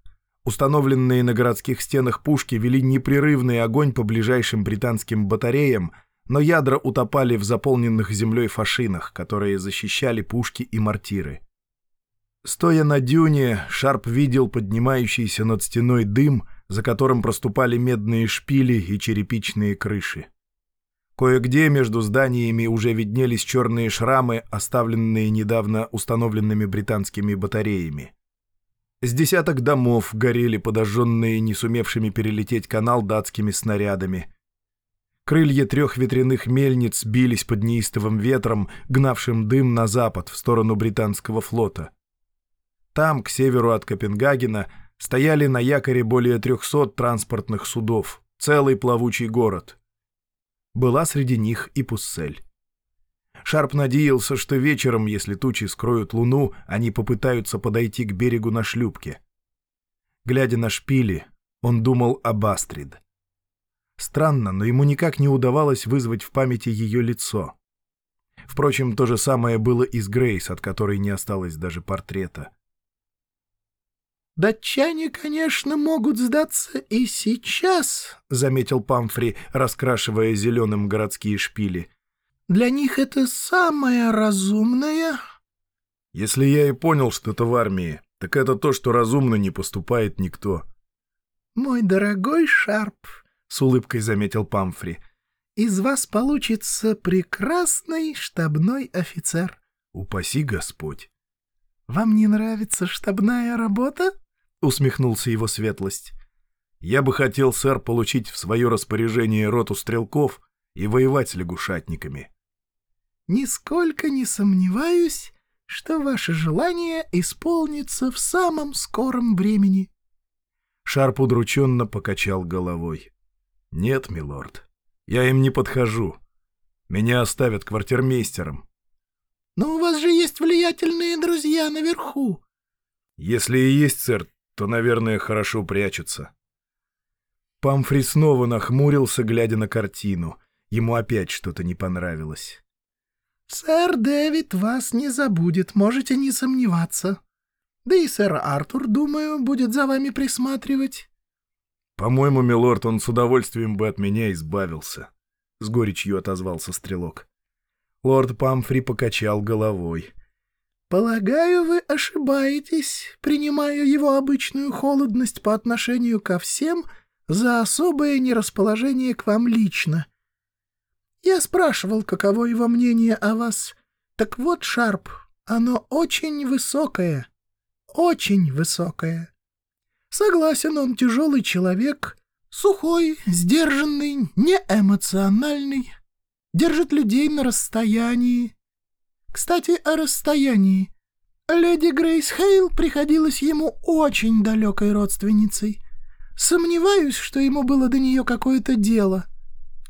Установленные на городских стенах пушки вели непрерывный огонь по ближайшим британским батареям, но ядра утопали в заполненных землей фашинах, которые защищали пушки и мортиры. Стоя на дюне, Шарп видел поднимающийся над стеной дым, за которым проступали медные шпили и черепичные крыши. Кое-где между зданиями уже виднелись черные шрамы, оставленные недавно установленными британскими батареями. С десяток домов горели подожженные, не сумевшими перелететь канал датскими снарядами — Крылья трех ветряных мельниц бились под неистовым ветром, гнавшим дым на запад, в сторону британского флота. Там, к северу от Копенгагена, стояли на якоре более трехсот транспортных судов, целый плавучий город. Была среди них и Пуссель. Шарп надеялся, что вечером, если тучи скроют луну, они попытаются подойти к берегу на шлюпке. Глядя на шпили, он думал об Астрид. Странно, но ему никак не удавалось вызвать в памяти ее лицо. Впрочем, то же самое было и с Грейс, от которой не осталось даже портрета. «Датчане, конечно, могут сдаться и сейчас», — заметил Памфри, раскрашивая зеленым городские шпили. «Для них это самое разумное...» «Если я и понял что-то в армии, так это то, что разумно не поступает никто». «Мой дорогой Шарп, — с улыбкой заметил Памфри. «Из вас получится прекрасный штабной офицер». «Упаси Господь!» «Вам не нравится штабная работа?» — усмехнулся его светлость. «Я бы хотел, сэр, получить в свое распоряжение роту стрелков и воевать с лягушатниками». «Нисколько не сомневаюсь, что ваше желание исполнится в самом скором времени». Шарп удрученно покачал головой. «Нет, милорд, я им не подхожу. Меня оставят квартирмейстером. Но у вас же есть влиятельные друзья наверху. Если и есть, сэр, то, наверное, хорошо прячутся. Памфри снова нахмурился, глядя на картину. Ему опять что-то не понравилось. «Сэр Дэвид вас не забудет, можете не сомневаться. Да и сэр Артур, думаю, будет за вами присматривать». «По-моему, милорд, он с удовольствием бы от меня избавился», — с горечью отозвался стрелок. Лорд Памфри покачал головой. «Полагаю, вы ошибаетесь, принимая его обычную холодность по отношению ко всем за особое нерасположение к вам лично. Я спрашивал, каково его мнение о вас. Так вот, Шарп, оно очень высокое, очень высокое. Согласен, он тяжелый человек, сухой, сдержанный, неэмоциональный, держит людей на расстоянии. Кстати, о расстоянии. Леди Грейс Хейл приходилась ему очень далекой родственницей. Сомневаюсь, что ему было до нее какое-то дело,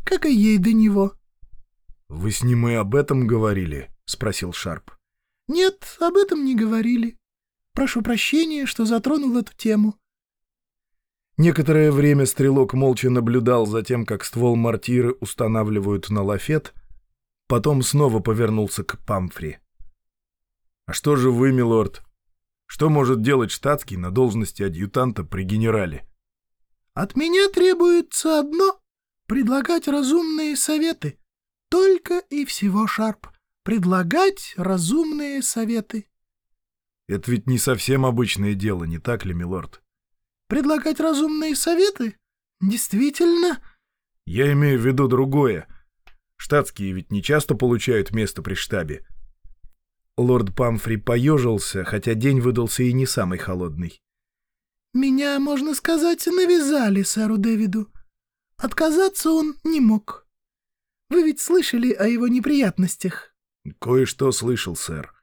как и ей до него. — Вы с ним и об этом говорили? — спросил Шарп. — Нет, об этом не говорили. Прошу прощения, что затронул эту тему. Некоторое время стрелок молча наблюдал за тем, как ствол мортиры устанавливают на лафет, потом снова повернулся к Памфри. «А что же вы, милорд? Что может делать штатский на должности адъютанта при генерале?» «От меня требуется одно — предлагать разумные советы. Только и всего, Шарп. Предлагать разумные советы». «Это ведь не совсем обычное дело, не так ли, милорд?» Предлагать разумные советы? Действительно? Я имею в виду другое. Штатские ведь не часто получают место при штабе. Лорд Памфри поежился, хотя день выдался и не самый холодный. «Меня, можно сказать, навязали сэру Дэвиду. Отказаться он не мог. Вы ведь слышали о его неприятностях?» «Кое-что слышал, сэр.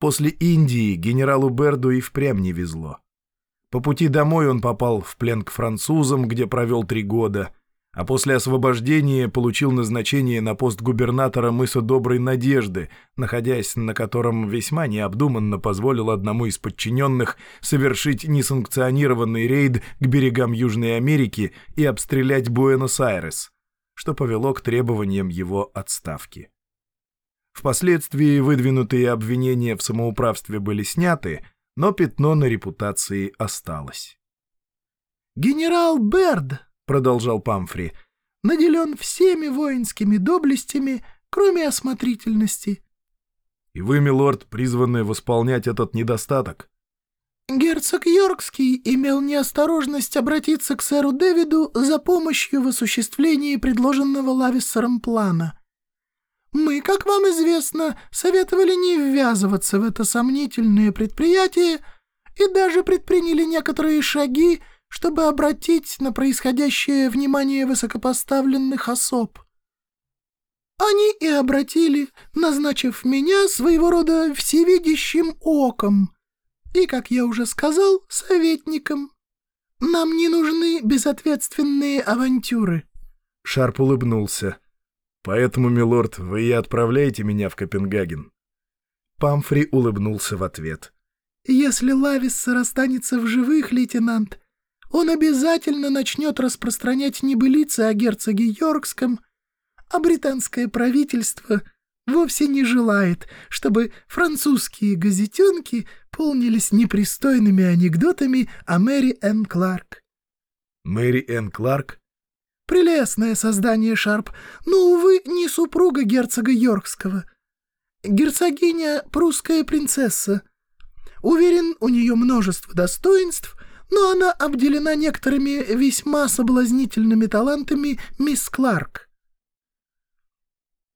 После Индии генералу Берду и впрямь не везло. По пути домой он попал в плен к французам, где провел три года, а после освобождения получил назначение на пост губернатора мыса Доброй Надежды, находясь на котором весьма необдуманно позволил одному из подчиненных совершить несанкционированный рейд к берегам Южной Америки и обстрелять Буэнос-Айрес, что повело к требованиям его отставки. Впоследствии выдвинутые обвинения в самоуправстве были сняты, но пятно на репутации осталось. «Генерал Берд», — продолжал Памфри, — «наделен всеми воинскими доблестями, кроме осмотрительности». «И вы, милорд, призваны восполнять этот недостаток?» Герцог Йоркский имел неосторожность обратиться к сэру Дэвиду за помощью в осуществлении предложенного Лависсером плана. Мы, как вам известно, советовали не ввязываться в это сомнительное предприятие и даже предприняли некоторые шаги, чтобы обратить на происходящее внимание высокопоставленных особ. Они и обратили, назначив меня своего рода всевидящим оком и, как я уже сказал, советником. Нам не нужны безответственные авантюры. Шарп улыбнулся. Поэтому, милорд, вы и отправляете меня в Копенгаген». Памфри улыбнулся в ответ. «Если Лависсер останется в живых, лейтенант, он обязательно начнет распространять небылицы о герцоге Йоркском, а британское правительство вовсе не желает, чтобы французские газетенки полнились непристойными анекдотами о Мэри Энн Кларк». «Мэри Энн Кларк?» Прелестное создание, Шарп, но, увы, не супруга герцога Йоркского. Герцогиня — прусская принцесса. Уверен, у нее множество достоинств, но она обделена некоторыми весьма соблазнительными талантами мисс Кларк.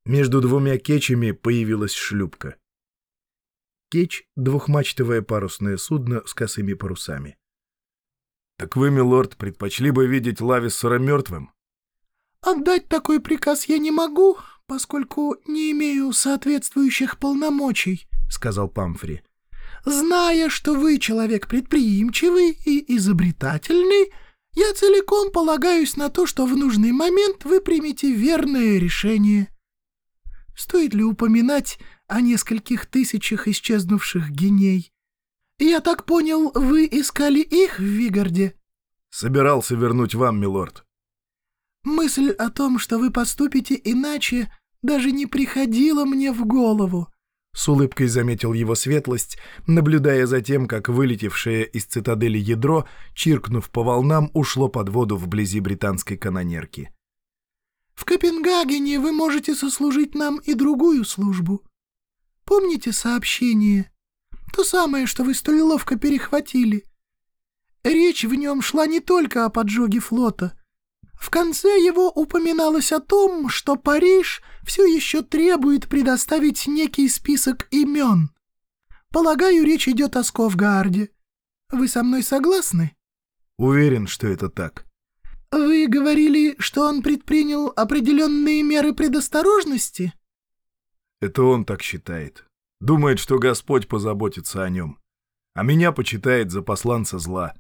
Между двумя кечами появилась шлюпка. Кетч — двухмачтовое парусное судно с косыми парусами. «Так вы, милорд, предпочли бы видеть Лависсера мертвым?» «Отдать такой приказ я не могу, поскольку не имею соответствующих полномочий», — сказал Памфри. «Зная, что вы человек предприимчивый и изобретательный, я целиком полагаюсь на то, что в нужный момент вы примете верное решение. Стоит ли упоминать о нескольких тысячах исчезнувших геней? Я так понял, вы искали их в Вигарде? Собирался вернуть вам, милорд. Мысль о том, что вы поступите иначе, даже не приходила мне в голову. С улыбкой заметил его светлость, наблюдая за тем, как вылетевшее из цитадели ядро, чиркнув по волнам, ушло под воду вблизи британской канонерки. «В Копенгагене вы можете сослужить нам и другую службу. Помните сообщение? То самое, что вы столь ловко перехватили. Речь в нем шла не только о поджоге флота, в конце его упоминалось о том, что Париж все еще требует предоставить некий список имен. Полагаю, речь идет о Сковгарде. Вы со мной согласны? Уверен, что это так. Вы говорили, что он предпринял определенные меры предосторожности? Это он так считает. Думает, что Господь позаботится о нем. А меня почитает за посланца зла.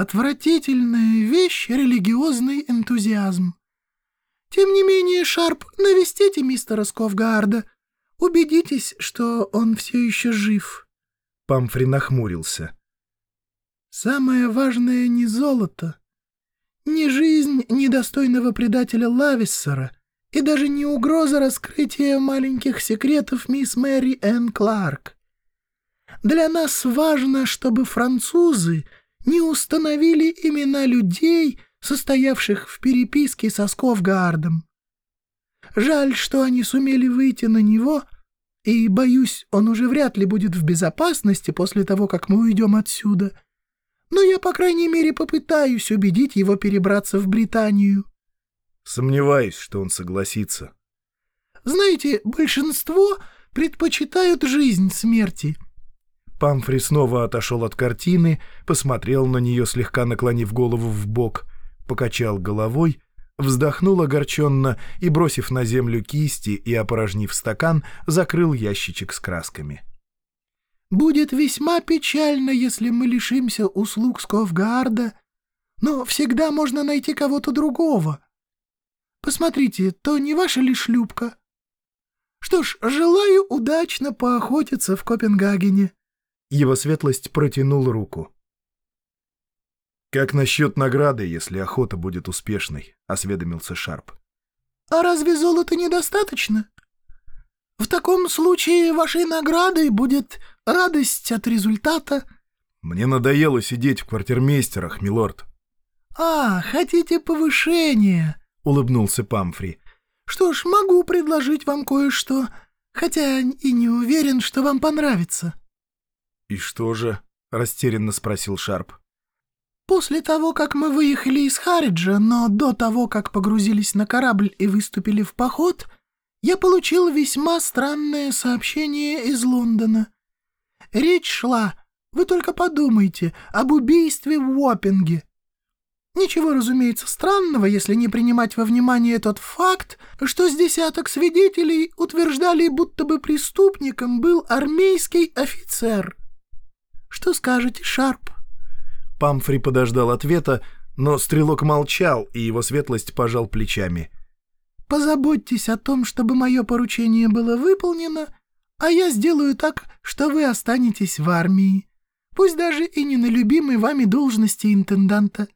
Отвратительная вещь — религиозный энтузиазм. Тем не менее, Шарп, навестите мистера Сковгарда. Убедитесь, что он все еще жив. Памфри нахмурился. Самое важное не золото, не жизнь недостойного предателя Лависсера и даже не угроза раскрытия маленьких секретов мисс Мэри Энн Кларк. Для нас важно, чтобы французы — не установили имена людей, состоявших в переписке со Сковгардом. Жаль, что они сумели выйти на него, и, боюсь, он уже вряд ли будет в безопасности после того, как мы уйдем отсюда. Но я, по крайней мере, попытаюсь убедить его перебраться в Британию. Сомневаюсь, что он согласится. Знаете, большинство предпочитают жизнь смерти — Памфри снова отошел от картины, посмотрел на нее, слегка наклонив голову в бок, покачал головой, вздохнул огорченно и, бросив на землю кисти и опорожнив стакан, закрыл ящичек с красками. «Будет весьма печально, если мы лишимся услуг Сковгарда, но всегда можно найти кого-то другого. Посмотрите, то не ваша ли шлюпка? Что ж, желаю удачно поохотиться в Копенгагене». Его светлость протянул руку. «Как насчет награды, если охота будет успешной?» — осведомился Шарп. «А разве золота недостаточно? В таком случае вашей наградой будет радость от результата». «Мне надоело сидеть в квартирмейстерах, милорд». «А, хотите повышения?» — улыбнулся Памфри. «Что ж, могу предложить вам кое-что, хотя и не уверен, что вам понравится». «И что же?» — растерянно спросил Шарп. «После того, как мы выехали из Хариджа, но до того, как погрузились на корабль и выступили в поход, я получил весьма странное сообщение из Лондона. Речь шла, вы только подумайте, об убийстве в Уоппинге. Ничего, разумеется, странного, если не принимать во внимание тот факт, что с десяток свидетелей утверждали, будто бы преступником был армейский офицер. Что скажете, Шарп?» Памфри подождал ответа, но стрелок молчал, и его светлость пожал плечами. «Позаботьтесь о том, чтобы мое поручение было выполнено, а я сделаю так, что вы останетесь в армии, пусть даже и не на любимой вами должности интенданта.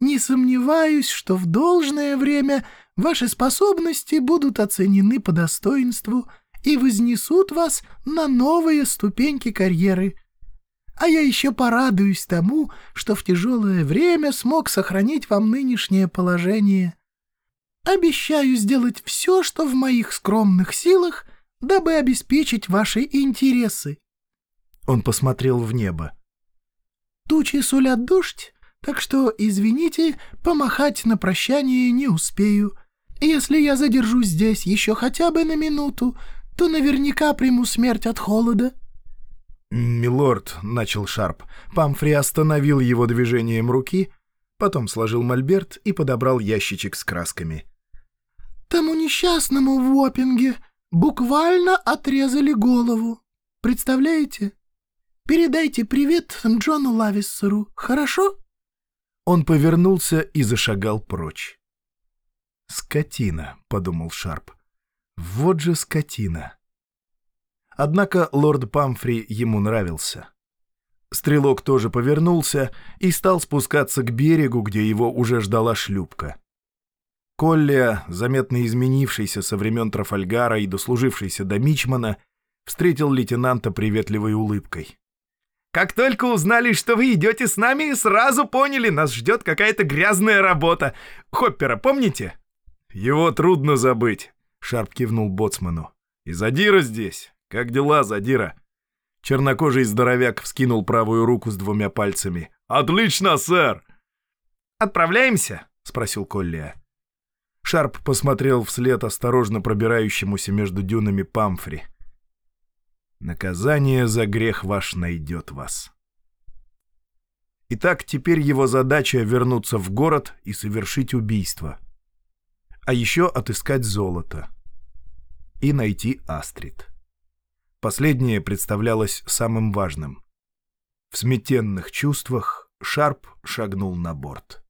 Не сомневаюсь, что в должное время ваши способности будут оценены по достоинству и вознесут вас на новые ступеньки карьеры». А я еще порадуюсь тому, что в тяжелое время смог сохранить вам нынешнее положение. Обещаю сделать все, что в моих скромных силах, дабы обеспечить ваши интересы. Он посмотрел в небо. Тучи сулят дождь, так что, извините, помахать на прощание не успею. Если я задержусь здесь еще хотя бы на минуту, то наверняка приму смерть от холода. «Милорд», — начал Шарп. Памфри остановил его движением руки, потом сложил мольберт и подобрал ящичек с красками. «Тому несчастному в Уоппинге буквально отрезали голову. Представляете? Передайте привет Джону Лависсеру, хорошо?» Он повернулся и зашагал прочь. «Скотина», — подумал Шарп. «Вот же скотина». Однако лорд Памфри ему нравился. Стрелок тоже повернулся и стал спускаться к берегу, где его уже ждала шлюпка. Коллия, заметно изменившийся со времен Трафальгара и дослужившийся до Мичмана, встретил лейтенанта приветливой улыбкой. «Как только узнали, что вы идете с нами, сразу поняли, нас ждет какая-то грязная работа. Хоппера помните?» «Его трудно забыть», — Шарп кивнул боцману. «И Задира здесь. Как дела, Задира?» Чернокожий здоровяк вскинул правую руку с двумя пальцами. «Отлично, сэр!» «Отправляемся?» — спросил Коллия. Шарп посмотрел вслед осторожно пробирающемуся между дюнами Памфри. «Наказание за грех ваш найдет вас». Итак, теперь его задача — вернуться в город и совершить убийство. А еще отыскать золото. И найти Астрид. Последнее представлялось самым важным. В сметенных чувствах Шарп шагнул на борт.